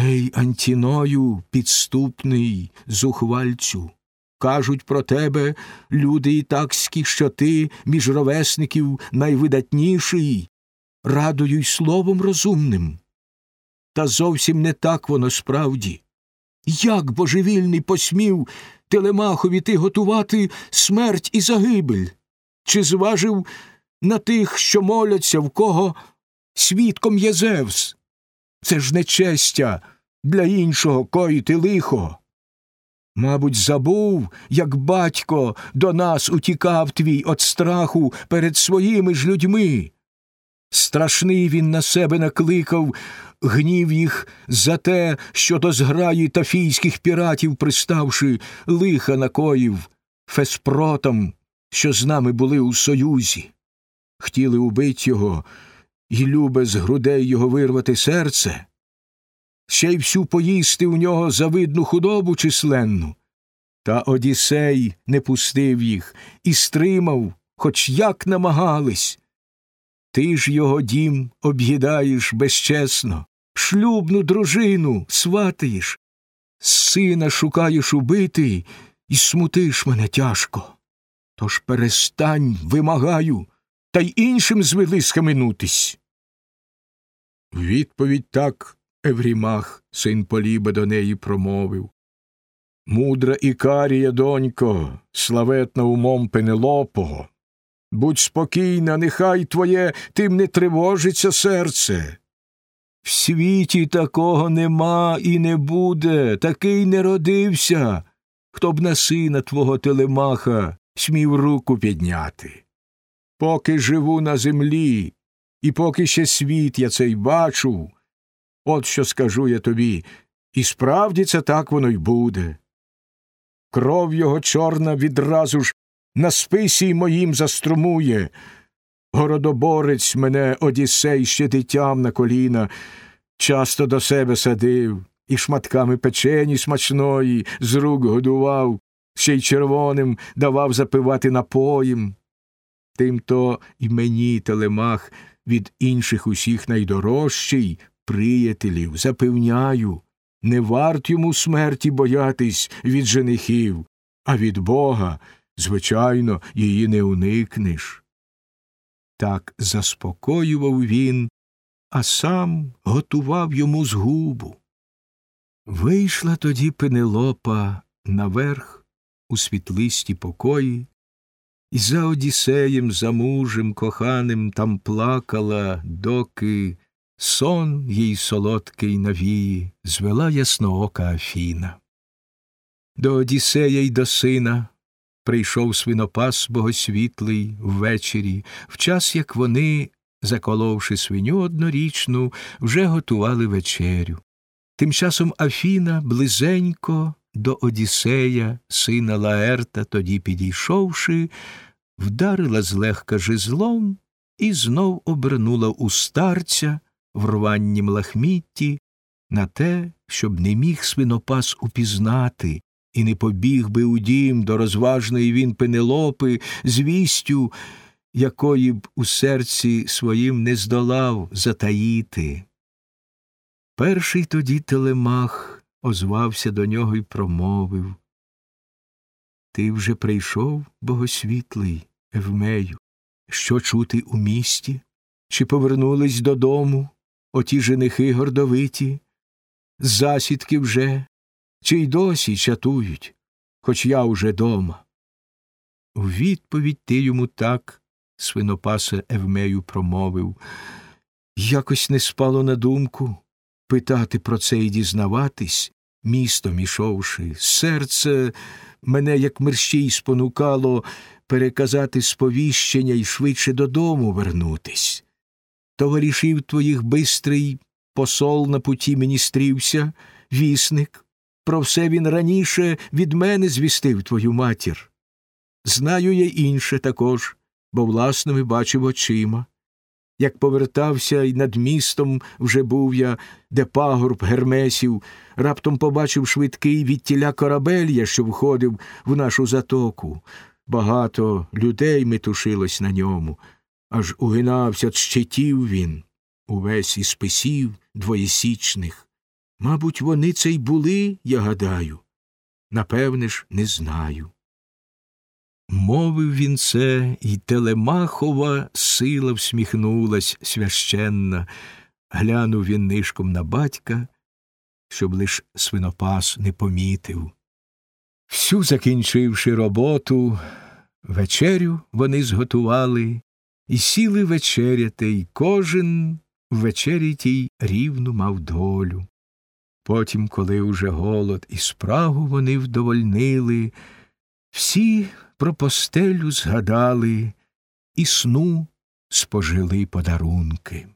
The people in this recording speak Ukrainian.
Гей, Антіною, підступний, зухвальцю. Кажуть про тебе люди ітакські, що ти між ровесників найвидатніший, радою й словом розумним. Та зовсім не так воно справді. Як божевільний посмів Телемахові ти готувати смерть і загибель? Чи зважив на тих, що моляться, в кого свідком є Зевс? Це ж нечестя для іншого коїти лихо. Мабуть, забув, як батько до нас утікав твій от страху перед своїми ж людьми. Страшний він на себе накликав, гнів їх за те, що до зграї тафійських піратів, приставши, лиха накоїв, феспротам, що з нами були у союзі. Хотіли убить його, і любе з грудей його вирвати серце, ще й всю поїсти у нього завидну худобу численну. Та Одіссей не пустив їх і стримав, хоч як намагались. Ти ж його дім об'їдаєш безчесно, шлюбну дружину сватаєш, сина шукаєш убити і смутиш мене тяжко. Тож перестань, вимагаю, та й іншим звели схаменутись. Відповідь так Еврімах, син Поліба, до неї промовив. Мудра Ікарія, донько, славетна умом Пенелопого. Будь спокійна, нехай твоє тим не тривожиться серце. В світі такого нема і не буде, такий не родився, хто б на сина твого телемаха смів руку підняти. Поки живу на землі, і поки ще світ я цей бачу, от що скажу я тобі, і справді це так воно й буде. Кров його чорна відразу ж на списі моїм заструмує. Городоборець мене Одіссей ще дитям на коліна, часто до себе садив, і шматками печені смачної з рук годував, ще й червоним давав запивати напоїм. Тимто і мені, телемах, від інших усіх найдорожчий, приятелів, запевняю, не варт йому смерті боятись від женихів, а від Бога, звичайно, її не уникнеш. Так заспокоював він, а сам готував йому згубу. Вийшла тоді Пенелопа наверх у світлисті покої, і за Одіссеєм, за мужем коханим там плакала, доки сон їй солодкий навії звела ясноока Афіна. До Одіссея й до сина прийшов свинопас богосвітлий ввечері, в час як вони, заколовши свиню однорічну, вже готували вечерю. Тим часом Афіна близенько до Одіссея, сина Лаерта, тоді підійшовши, вдарила злегка жезлом і знов обернула у старця в рваннім лахмітті на те, щоб не міг свинопас упізнати і не побіг би у дім до розважної він Пенелопи з вістю, якої б у серці своїм не здолав затаїти. Перший тоді телемах озвався до нього і промовив Ти вже прийшов, богосвітлий, Евмею, що чути у місті? Чи повернулись додому оті женихи гордовиті? Засідки вже, чи й досі чатують, хоч я уже дома. У відповідь ти йому так, свинопасе Евмею промовив, якось не спало на думку питати про це і дізнаватись, містом ішовши. Серце мене, як мерщій, спонукало переказати сповіщення і швидше додому вернутись. Товаришів твоїх бистрий посол на путі мені стрівся, вісник. Про все він раніше від мене звістив твою матір. Знаю я інше також, бо власними бачив очима. Як повертався і над містом вже був я, де пагорб гермесів, раптом побачив швидкий відтіля корабель, що входив в нашу затоку. Багато людей метушилось на ньому, аж угинався щитів він, увесь із списів двоєсічних. Мабуть, вони це й були, я гадаю. Напевне ж, не знаю. Мовив він це, і Телемахова сила всміхнулась священна. Глянув він нишком на батька, щоб лиш свинопас не помітив. Всю закінчивши роботу, вечерю вони зготували і сіли вечеряти, й кожен в вечері тій рівну мав долю. Потім, коли уже голод і спрагу вони вдовольнили, всі про постелю згадали і сну спожили подарунки.